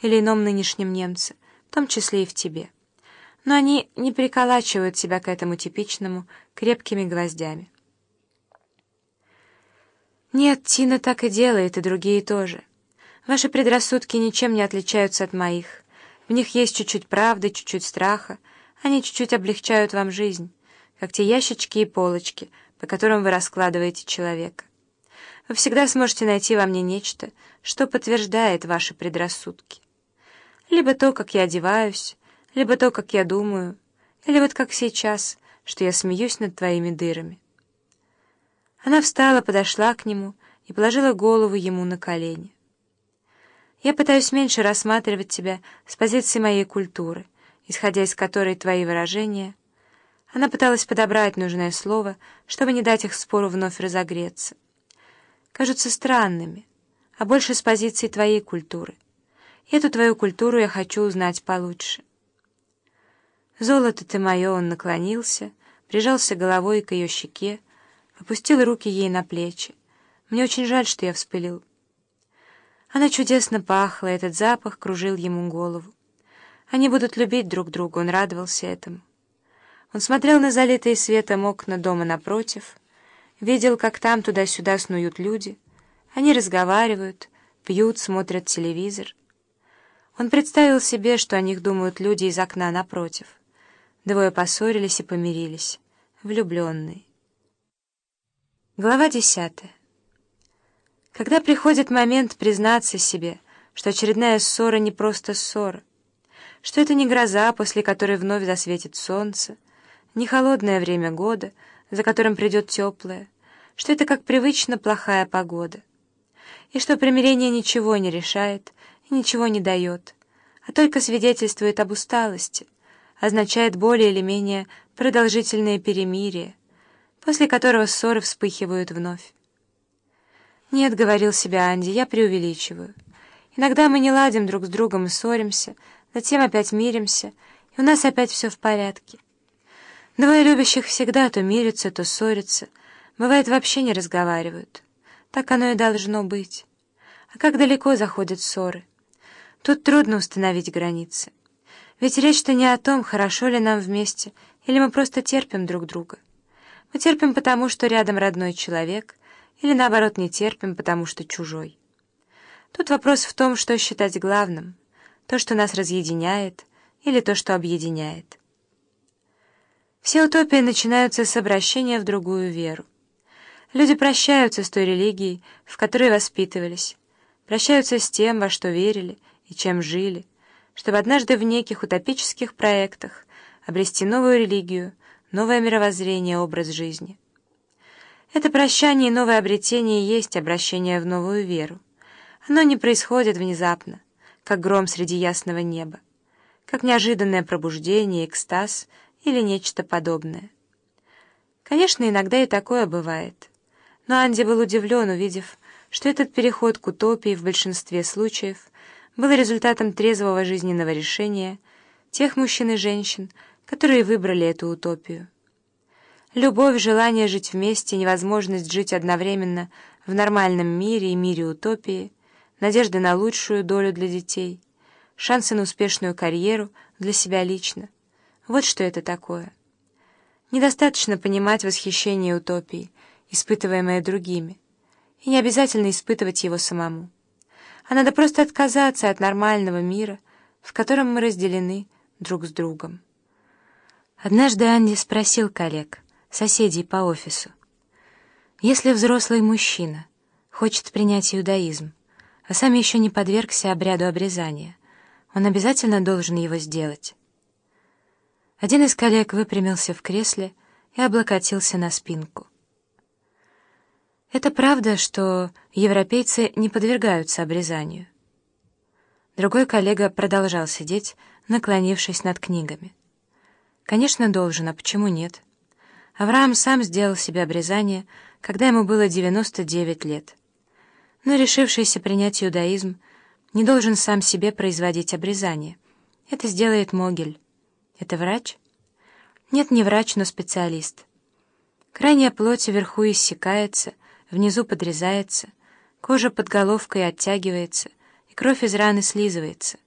или ином нынешнем немце, в том числе и в тебе. Но они не приколачивают себя к этому типичному крепкими гвоздями. Нет, Тина так и делает, и другие тоже. Ваши предрассудки ничем не отличаются от моих. В них есть чуть-чуть правды, чуть-чуть страха. Они чуть-чуть облегчают вам жизнь, как те ящички и полочки, по которым вы раскладываете человека. Вы всегда сможете найти во мне нечто, что подтверждает ваши предрассудки. Либо то, как я одеваюсь, либо то, как я думаю, или вот как сейчас, что я смеюсь над твоими дырами. Она встала, подошла к нему и положила голову ему на колени. «Я пытаюсь меньше рассматривать тебя с позиции моей культуры, исходя из которой твои выражения...» Она пыталась подобрать нужное слово, чтобы не дать их спору вновь разогреться. «Кажутся странными, а больше с позиции твоей культуры. Эту твою культуру я хочу узнать получше». «Золото ты мое!» Он наклонился, прижался головой к ее щеке, опустил руки ей на плечи. «Мне очень жаль, что я вспылил». Она чудесно пахла, этот запах кружил ему голову. Они будут любить друг друга, он радовался этому. Он смотрел на залитые светом окна дома напротив, видел, как там туда-сюда снуют люди. Они разговаривают, пьют, смотрят телевизор. Он представил себе, что о них думают люди из окна напротив. Двое поссорились и помирились, влюбленные. Глава десятая. Когда приходит момент признаться себе, что очередная ссора не просто ссора, что это не гроза, после которой вновь засветит солнце, не холодное время года, за которым придет теплое, что это как привычно плохая погода, и что примирение ничего не решает ничего не дает, а только свидетельствует об усталости, означает более или менее продолжительное перемирие, после которого ссоры вспыхивают вновь. «Нет», — говорил себе Анди, — «я преувеличиваю. Иногда мы не ладим друг с другом и ссоримся, затем опять миримся, и у нас опять все в порядке. Двое любящих всегда то мирятся, то ссорятся, бывает, вообще не разговаривают. Так оно и должно быть. А как далеко заходят ссоры? Тут трудно установить границы. Ведь речь-то не о том, хорошо ли нам вместе, или мы просто терпим друг друга. Мы терпим потому, что рядом родной человек, или наоборот не терпим, потому что чужой. Тут вопрос в том, что считать главным, то, что нас разъединяет, или то, что объединяет. Все утопии начинаются с обращения в другую веру. Люди прощаются с той религией, в которой воспитывались, прощаются с тем, во что верили и чем жили, чтобы однажды в неких утопических проектах обрести новую религию, новое мировоззрение, образ жизни. Это прощание и новое обретение есть обращение в новую веру. Оно не происходит внезапно, как гром среди ясного неба, как неожиданное пробуждение, экстаз или нечто подобное. Конечно, иногда и такое бывает. Но Анди был удивлен, увидев, что этот переход к утопии в большинстве случаев был результатом трезвого жизненного решения тех мужчин и женщин, которые выбрали эту утопию. Любовь, желание жить вместе, невозможность жить одновременно в нормальном мире и мире утопии, надежда на лучшую долю для детей, шансы на успешную карьеру для себя лично. Вот что это такое. Недостаточно понимать восхищение утопией, испытываемое другими, и не обязательно испытывать его самому. А надо просто отказаться от нормального мира, в котором мы разделены друг с другом. Однажды Анди спросил коллег, соседей по офису, «Если взрослый мужчина хочет принять иудаизм, а сам еще не подвергся обряду обрезания, он обязательно должен его сделать?» Один из коллег выпрямился в кресле и облокотился на спинку. Это правда, что европейцы не подвергаются обрезанию. Другой коллега продолжал сидеть, наклонившись над книгами. Конечно, должен, а почему нет? Авраам сам сделал себе обрезание, когда ему было 99 лет. Но решившийся принять иудаизм не должен сам себе производить обрезание. Это сделает Могель. Это врач? Нет, не врач, но специалист. Крайняя плоть вверху иссякается, внизу подрезается, кожа под головкой оттягивается, и кровь из раны слизывается.